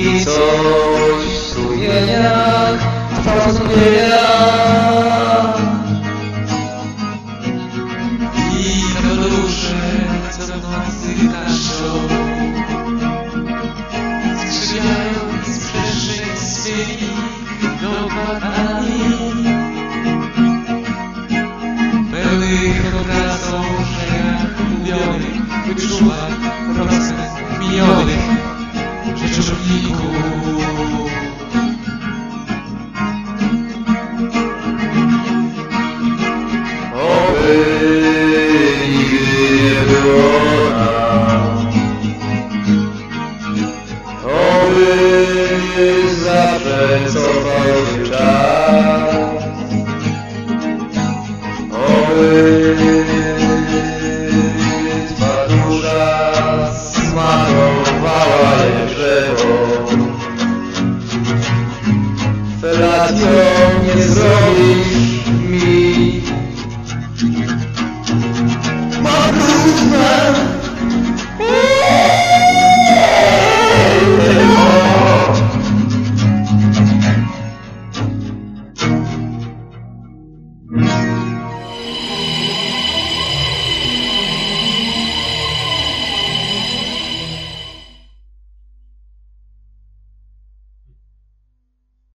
i coś w strumieniach trwa strumienia. i kapelusze co w nocy daszczą skrzypiają z przestrzeń swymi dokładami pełnych obracą szejach umówionych wyczuwa procent minionych rzeczowniku. Oby nigdy nie było lat to nie zrobisz.